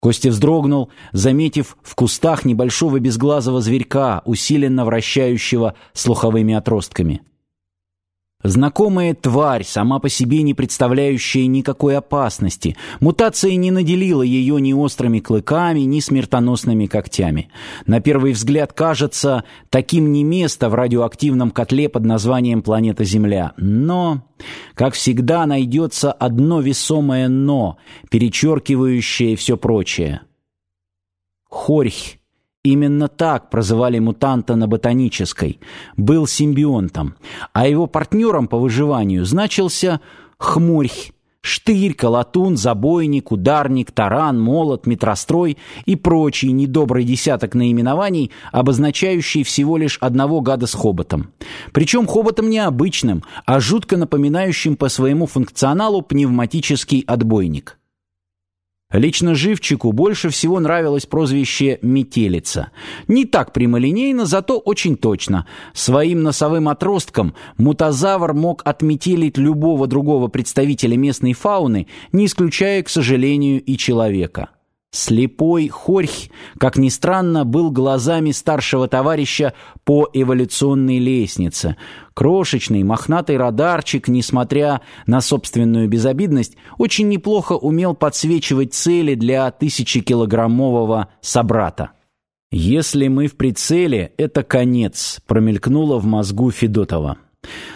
Костя вздрогнул, заметив в кустах небольшого безглазого зверька, усиленно вращающего слуховыми отростками. Знакомая тварь, сама по себе не представляющая никакой опасности. Мутация не наделила ее ни острыми клыками, ни смертоносными когтями. На первый взгляд кажется, таким не место в радиоактивном котле под названием планета Земля. Но, как всегда, найдется одно весомое «но», перечеркивающее все прочее. Хорьх Именно так прозывали мутанта на ботанической. Был симбионтом. А его партнером по выживанию значился хмурь, штырь, колотун, забойник, ударник, таран, молот, метрострой и прочий недобрый десяток наименований, обозначающий всего лишь одного гада с хоботом. Причем хоботом не обычным, а жутко напоминающим по своему функционалу пневматический отбойник. Лично Живчику больше всего нравилось прозвище «метелица». Не так прямолинейно, зато очень точно. Своим носовым отростком мутазавр мог отметелить любого другого представителя местной фауны, не исключая, к сожалению, и человека. Слепой Хорьх, как ни странно, был глазами старшего товарища по эволюционной лестнице. Крошечный мохнатый радарчик, несмотря на собственную безобидность, очень неплохо умел подсвечивать цели для тысячекилограммового собрата. «Если мы в прицеле, это конец», промелькнуло в мозгу Федотова.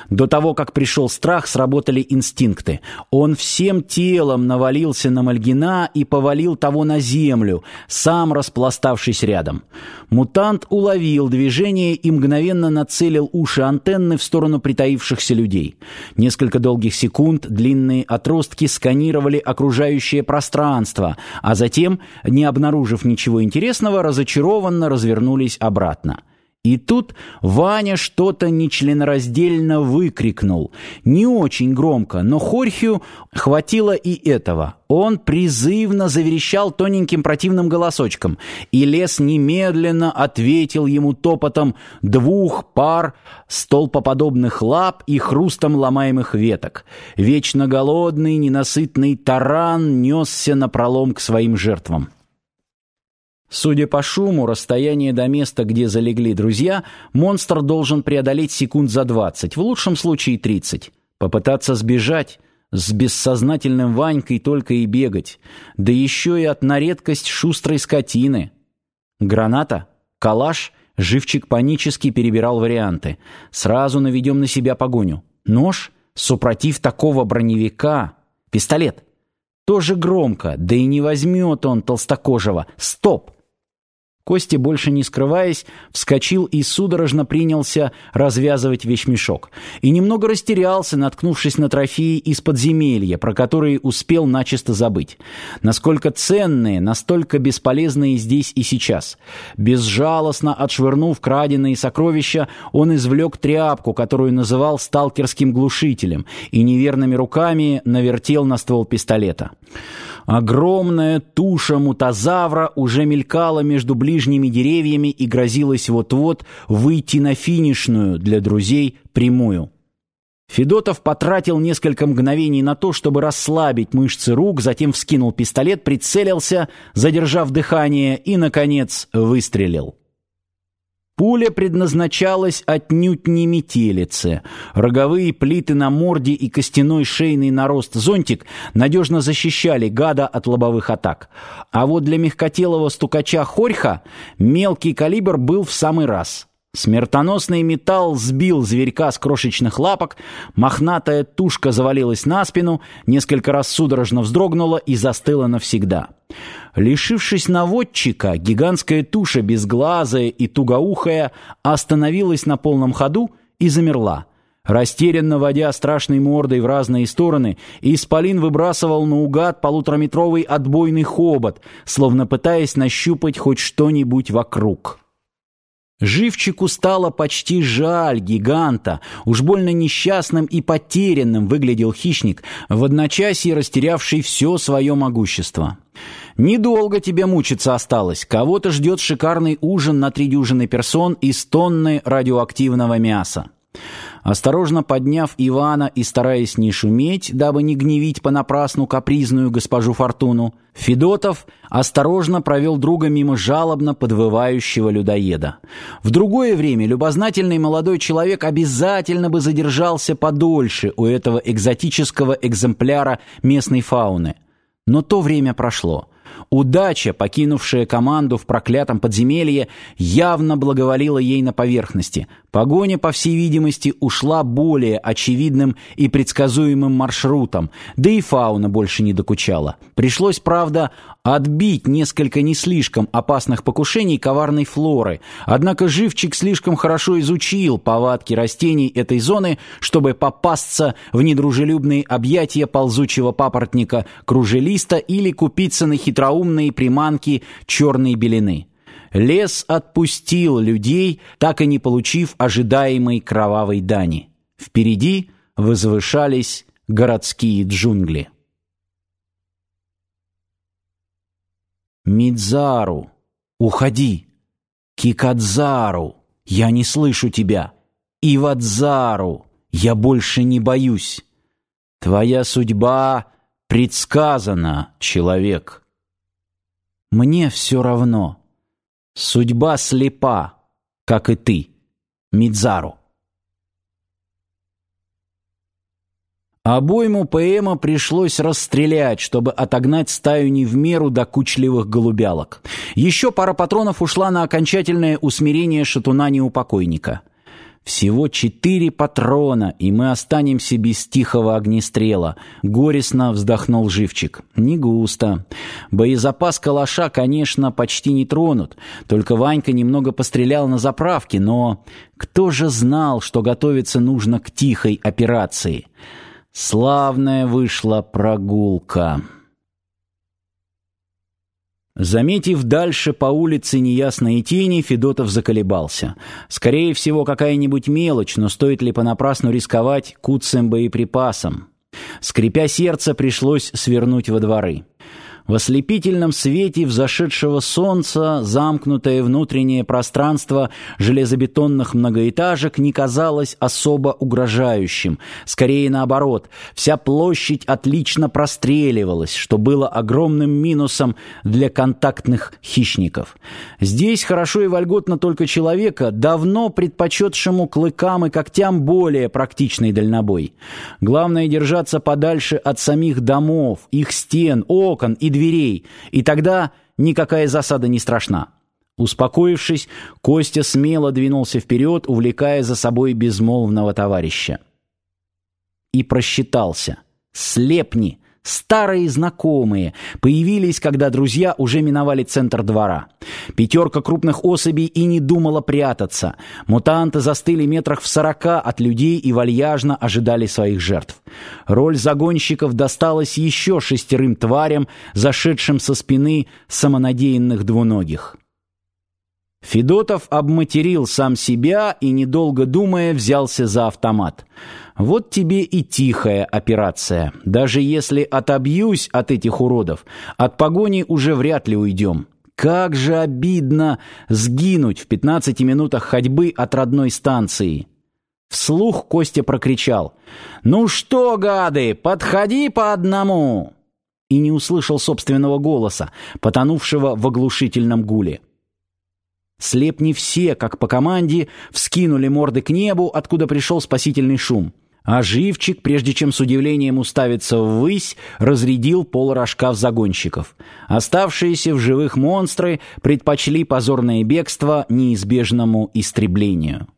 До того, как пришел страх, сработали инстинкты. Он всем телом навалился на Мальгина и повалил того на землю, сам распластавшись рядом. Мутант уловил движение и мгновенно нацелил уши антенны в сторону притаившихся людей. Несколько долгих секунд длинные отростки сканировали окружающее пространство, а затем, не обнаружив ничего интересного, разочарованно развернулись обратно. И тут Ваня что-то нечленораздельно выкрикнул. Не очень громко, но Хорхию хватило и этого. Он призывно заверещал тоненьким противным голосочком, и лес немедленно ответил ему топотом двух пар столпоподобных лап и хрустом ломаемых веток. Вечно голодный, ненасытный таран несся напролом к своим жертвам. Судя по шуму, расстояние до места, где залегли друзья, монстр должен преодолеть секунд за 20, в лучшем случае 30. Попытаться сбежать с бессознательным Ванькой только и бегать, да еще и от на редкость шустрой скотины. Граната, калаш, живчик панически перебирал варианты. Сразу наведем на себя погоню. Нож, супротив такого броневика, пистолет. Тоже громко, да и не возьмет он толстокожего. Стоп! Костя, больше не скрываясь, вскочил и судорожно принялся развязывать вещмешок. И немного растерялся, наткнувшись на трофеи из подземелья, про которые успел начисто забыть. Насколько ценные, настолько бесполезные здесь и сейчас. Безжалостно отшвырнув краденые сокровища, он извлек тряпку, которую называл сталкерским глушителем, и неверными руками навертел на ствол пистолета. Огромная туша мутазавра уже мелькала между ближними деревьями и грозилась вот-вот выйти на финишную для друзей прямую. Федотов потратил несколько мгновений на то, чтобы расслабить мышцы рук, затем вскинул пистолет, прицелился, задержав дыхание и, наконец, выстрелил. Пуля предназначалась отнюдь не метелице. Роговые плиты на морде и костяной шейный нарост зонтик надежно защищали гада от лобовых атак. А вот для мягкотелого стукача Хорьха мелкий калибр был в самый раз. Смертоносный металл сбил зверька с крошечных лапок, мохнатая тушка завалилась на спину, несколько раз судорожно вздрогнула и застыла навсегда. Лишившись наводчика, гигантская туша безглазая и тугоухая остановилась на полном ходу и замерла. Растерянно водя страшной мордой в разные стороны, Исполин выбрасывал наугад полутораметровый отбойный хобот, словно пытаясь нащупать хоть что-нибудь вокруг. Живчику стало почти жаль гиганта. Уж больно несчастным и потерянным выглядел хищник, в одночасье растерявший все свое могущество. Недолго тебе мучиться осталось. Кого-то ждет шикарный ужин на три дюжины персон из тонны радиоактивного мяса. Осторожно подняв Ивана и стараясь не шуметь, дабы не гневить понапрасну капризную госпожу Фортуну, Федотов осторожно провел друга мимо жалобно подвывающего людоеда. В другое время любознательный молодой человек обязательно бы задержался подольше у этого экзотического экземпляра местной фауны. Но то время прошло. Удача, покинувшая команду в проклятом подземелье, явно благоволила ей на поверхности. Погоня, по всей видимости, ушла более очевидным и предсказуемым маршрутом, да и фауна больше не докучала. Пришлось, правда, отбить несколько не слишком опасных покушений коварной флоры, однако живчик слишком хорошо изучил повадки растений этой зоны, чтобы попасться в недружелюбные объятия ползучего папоротника кружелиста или купиться на хитроумные приманки черной белины. Лес отпустил людей, так и не получив ожидаемой кровавой дани. Впереди возвышались городские джунгли. Мидзару, уходи. Кикадзару, я не слышу тебя. Ивадзару, я больше не боюсь. Твоя судьба предсказана, человек. Мне все равно. Судьба слепа, как и ты, Мидзару. Обойму ПМа пришлось расстрелять, чтобы отогнать стаю не в меру докучливых голубялок. Еще пара патронов ушла на окончательное усмирение шатуна неупокойника. Всего четыре патрона, и мы останемся без тихого огнестрела. Горестно вздохнул живчик. Не густо. Боезапас калаша, конечно, почти не тронут. Только Ванька немного пострелял на заправке, но кто же знал, что готовиться нужно к тихой операции? Славная вышла прогулка. Заметив дальше по улице неясные тени, Федотов заколебался. Скорее всего, какая-нибудь мелочь, но стоит ли понапрасну рисковать куцым боеприпасом? Скрипя сердце, пришлось свернуть во дворы. В ослепительном свете взошедшего солнца замкнутое внутреннее пространство железобетонных многоэтажек не казалось особо угрожающим. Скорее наоборот, вся площадь отлично простреливалась, что было огромным минусом для контактных хищников. Здесь хорошо и вольготно только человека, давно предпочетшему клыкам и когтям более практичный дальнобой. Главное держаться подальше от самих домов, их стен, окон и дверей, дверей, и тогда никакая засада не страшна. Успокоившись, Костя смело двинулся вперед, увлекая за собой безмолвного товарища. И просчитался. «Слепни!» Старые знакомые появились, когда друзья уже миновали центр двора. Пятерка крупных особей и не думала прятаться. Мутанты застыли метрах в сорока от людей и вальяжно ожидали своих жертв. Роль загонщиков досталась еще шестерым тварям, зашедшим со спины самонадеянных двуногих. Федотов обматерил сам себя и, недолго думая, взялся за автомат. Вот тебе и тихая операция. Даже если отобьюсь от этих уродов, от погони уже вряд ли уйдем. Как же обидно сгинуть в 15 минутах ходьбы от родной станции. Вслух Костя прокричал. «Ну что, гады, подходи по одному!» И не услышал собственного голоса, потонувшего в оглушительном гуле. Слепни все, как по команде, вскинули морды к небу, откуда пришел спасительный шум. А живчик, прежде чем с удивлением уставиться ввысь, разрядил полрожка в загонщиков. Оставшиеся в живых монстры предпочли позорное бегство неизбежному истреблению.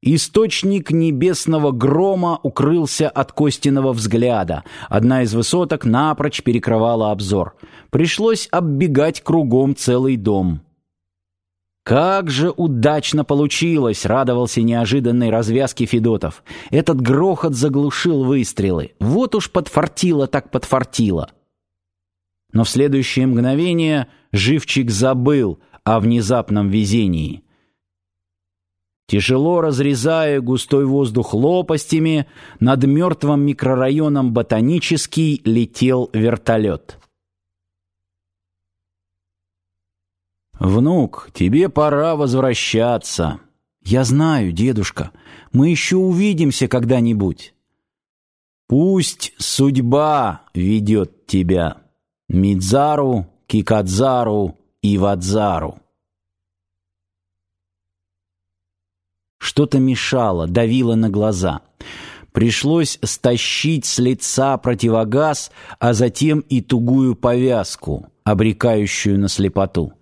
Источник небесного грома укрылся от Костиного взгляда. Одна из высоток напрочь перекрывала обзор. Пришлось оббегать кругом целый дом. «Как же удачно получилось!» — радовался неожиданной развязке Федотов. «Этот грохот заглушил выстрелы. Вот уж подфартило так подфартило!» Но в следующее мгновение живчик забыл о внезапном везении. Тяжело разрезая густой воздух лопастями, над мертвым микрорайоном Ботанический летел вертолет. «Внук, тебе пора возвращаться». Я знаю, дедушка, мы еще увидимся когда-нибудь. Пусть судьба ведет тебя. Мидзару, Кикадзару и Вадзару. Что-то мешало, давило на глаза. Пришлось стащить с лица противогаз, а затем и тугую повязку обрекающую на слепоту.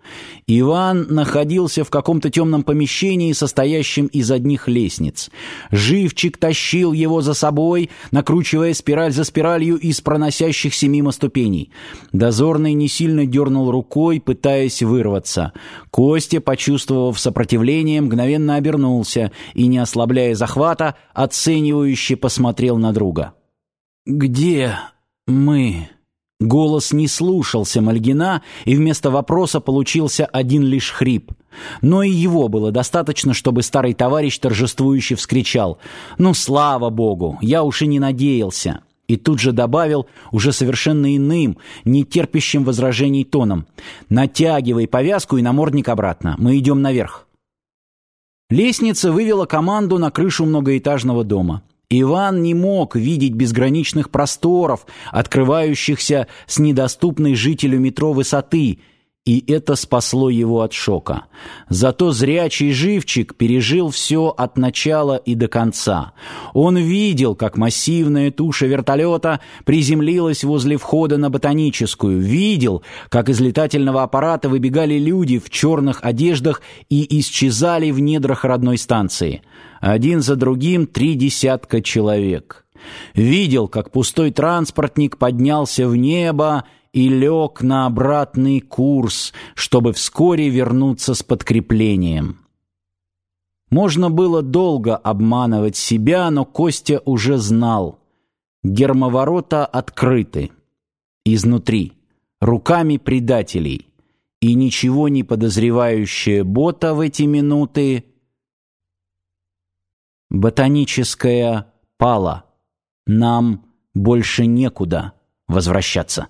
Иван находился в каком-то темном помещении, состоящем из одних лестниц. Живчик тащил его за собой, накручивая спираль за спиралью из проносящихся мимо ступеней. Дозорный не сильно дернул рукой, пытаясь вырваться. Костя, почувствовав сопротивление, мгновенно обернулся и, не ослабляя захвата, оценивающе посмотрел на друга. «Где мы?» Голос не слушался Мальгина, и вместо вопроса получился один лишь хрип. Но и его было достаточно, чтобы старый товарищ торжествующе вскричал «Ну, слава богу, я уж и не надеялся!» И тут же добавил, уже совершенно иным, нетерпящим возражений тоном «Натягивай повязку и намордник обратно, мы идем наверх». Лестница вывела команду на крышу многоэтажного дома. Иван не мог видеть безграничных просторов, открывающихся с недоступной жителю метро высоты, и это спасло его от шока. Зато зрячий живчик пережил все от начала и до конца. Он видел, как массивная туша вертолета приземлилась возле входа на ботаническую, видел, как из летательного аппарата выбегали люди в черных одеждах и исчезали в недрах родной станции. Один за другим три десятка человек. Видел, как пустой транспортник поднялся в небо и лег на обратный курс, чтобы вскоре вернуться с подкреплением. Можно было долго обманывать себя, но Костя уже знал. Гермоворота открыты. Изнутри. Руками предателей. И ничего не подозревающая бота в эти минуты... Ботаническая пала. Нам больше некуда возвращаться.